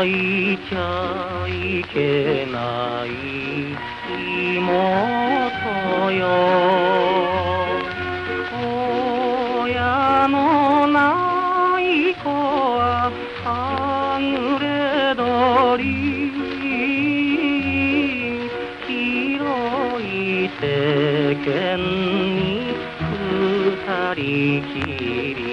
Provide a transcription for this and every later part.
泣いちゃいけない妹よ。親のない子は半暮鳥広い世間に二人きり。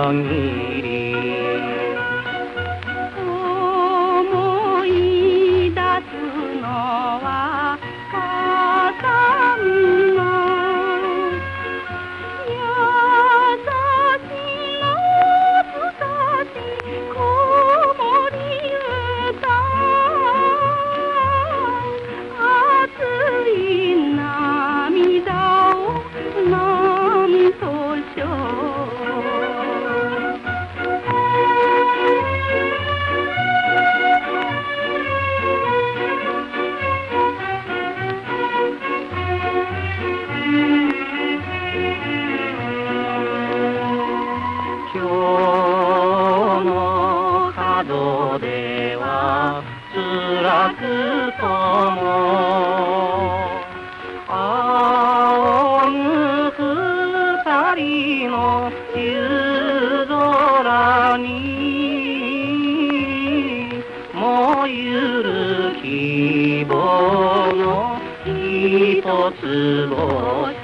வாங்கி 空に燃ゆる希望の一つ星。